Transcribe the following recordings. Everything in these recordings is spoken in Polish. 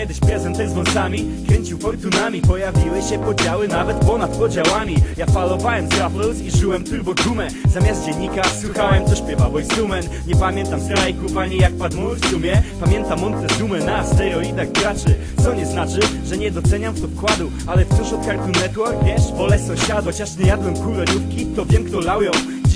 kiedyś prezenter z wąsami Kręcił fortunami, pojawiły się podziały nawet ponad podziałami. Ja falowałem z Rap i żyłem turbo gumę Zamiast dziennika słuchałem co śpiewa Boysumen Nie pamiętam strajków ani jak padł mur w sumie. Pamiętam Montezumę na steroidach graczy. Co nie znaczy, że nie doceniam w to wkładu Ale wciąż od Cartoon Network, wiesz, wolę sąsiadu Chociaż nie jadłem kuroniówki, to wiem kto lał ją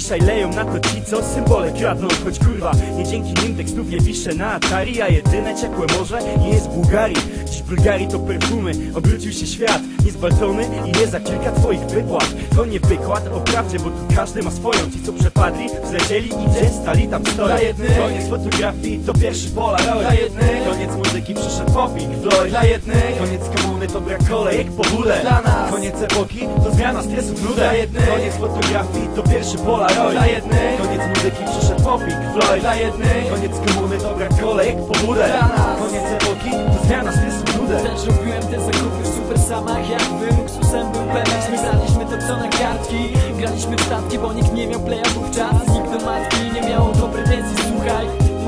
Dzisiaj leją na to ci, co symbole kradną. Choć kurwa, nie dzięki nim tekstów nie piszę. Na Atari A jedyne ciepłe morze nie jest Bułgarii. Dziś Bulgarii to perfumy, obrócił się świat Nie z Baltony i nie za kilka twoich wypłat. To nie wykład o prawdzie, bo tu każdy ma swoją. Ci co przepadli, zlecieli i stali tam stoją. Dla jednych Koniec fotografii to pierwszy polaroid Dla jednych Koniec muzyki przyszedł popik Floyd. Dla jednych Koniec komuny to brak kolejek po bóle Dla nas. Koniec epoki to zmiana stresu w nudę Dla jednych Koniec fotografii to pierwszy polaroid Dla jednych Koniec muzyki przyszedł popik. Floyd. Dla jednych Koniec komuny to brak kolejek po bóle Dla nas. Koniec epoki to zmiana w nudę Też robiłem te zakupy w super samach. Jakby luksusem był Pemex My to co na kartki. Graliśmy w statki, bo nikt nie miał playa wówczas Nikt do matki nie miał do pretensji,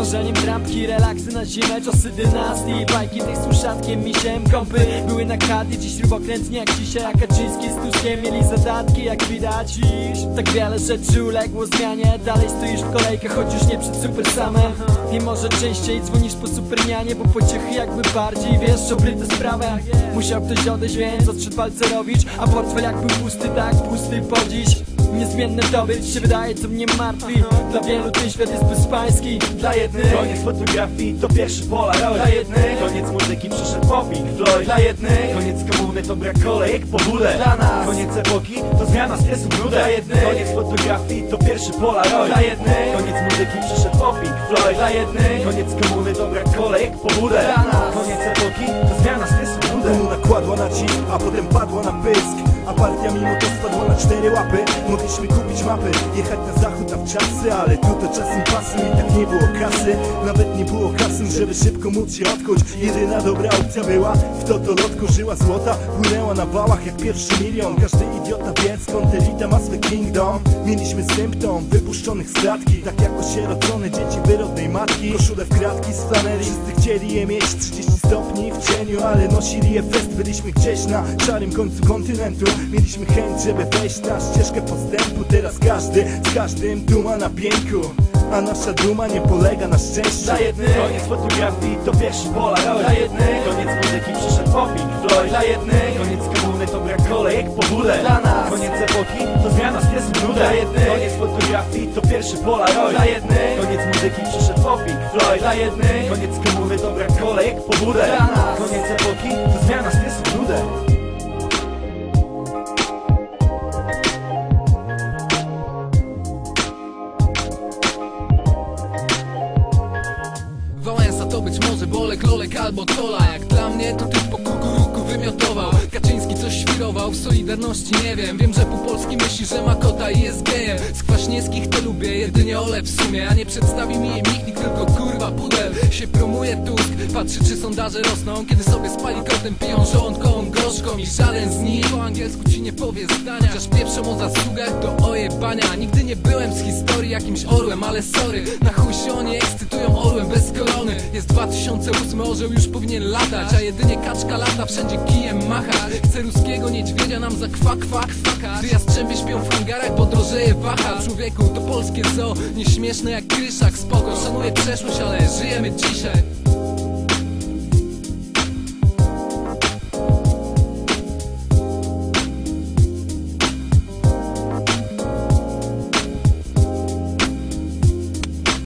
Marzeniem trampki, relaksy na zimę, czasy dynastii. Bajki tych słuszatkiem, misiem, kąpy. Były na kady, dziś śrubokrętnie jak dzisiaj. A Kaczyński z Tuskiem mieli zadatki, jak widać. Dziś Tak wiele rzeczy uległo zmianie. Dalej stoisz w kolejkach, choć już nie przed super samem. I może częściej dzwonisz po supernianie Bo pociechy jakby bardziej wiesz o brytę sprawę. Musiał ktoś odejść, więc odszedł Balcerowicz A portfel jakby pusty, tak pusty po dziś Niezmienne to być się wydaje, co mnie martwi. Dla wielu ten świat jest bezpański Dla jednych. Koniec fotografii to pierwszy polaroid Dla jednych. Koniec muzyki przyszedł popik Floyd. Dla jednych. Koniec komuny to brak kolejek po bóle. Dla nas. Koniec epoki to zmiana stresu w nudę Dla jednych. Koniec fotografii to pierwszy polaroid Dla jednych. Koniec muzyki przyszedł popik Floyd. Dla jednych. Koniec komuny to brak kolejek po bóle. Dla nas. Koniec epoki to zmiana stresu w nudę Komuna kładła nacisk, a potem padła na pysk A partia mimo to spadła na cztery łapy. Mogliśmy kupić mapy, jechać na zachód na wczasy Ale tu to czasem pasy. I tak nie było kasy Nawet nie było kasy, żeby szybko móc się odkuć. Jedyna dobra opcja była, w to to lotko żyła złota. Płynęła na wałach jak pierwszy milion. Każdy idiota wie skąd elita ma swe kingdom. Mieliśmy symptom wypuszczonych z klatki Tak jak osierocone dzieci wyrodnej matki. Koszule w kratki z flanery Wszyscy chcieli je mieć 30 stopni w cieniu Ale nosili je fest. Byliśmy gdzieś na szarym końcu kontynentu Mieliśmy chęć, żeby wejść na ścieżkę postępu. Teraz każdy z każdym duma na pięku A nasza duma nie polega na szczęściu. Dla jednych Koniec fotografii to pierwszy polaroid Dla jednych Koniec muzyki przyszedł popik Floyd. Dla jednych Koniec komuny to brak kolejek po bóle Dla nas. Koniec epoki to zmiana w nudę Dla jednych Koniec fotografii to pierwszy polaroid Dla jednych Koniec muzyki przyszedł popik Floyd. Dla jednych Koniec komuny to brak kolejek po bóle Dla nas. Koniec epoki to zmiana stresu w być może Bolek, Lolek albo Tola Jak dla mnie to typ po kukuruku wymiotował. Kaczyński coś świrował, w Solidarności nie wiem. Wiem, że pół Polski myśli, że ma kota i jest gejem. Z Kwaśniewskich to lubię, jedynie Ole w sumie A nie przedstawi mi je Michnik, tylko kurwa pudel. Się promuje Tusk, patrzy czy sondaże rosną. Kiedy sobie spali kotem, piją żołądką gorzką I żaden z nich po angielsku ci nie powie zdania. Chociaż pierwszą o zasługach to Nigdy nie byłem z historii jakimś orłem, ale sorry. Na chuj się oni ekscytują orłem bez korony Jest 2008, orzeł już powinien latać A jedynie kaczka lata, wszędzie kijem macha Chce ruskiego niedźwiedzia nam za kwa, kwa, kwaka. Gdy jastrzębie śpią w hangarach, bo drożeje waha. Człowieku, to polskie zoo, nieśmieszne jak kryszak. Spoko, szanuję przeszłość, ale żyjemy dzisiaj